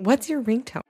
What's your ringtone?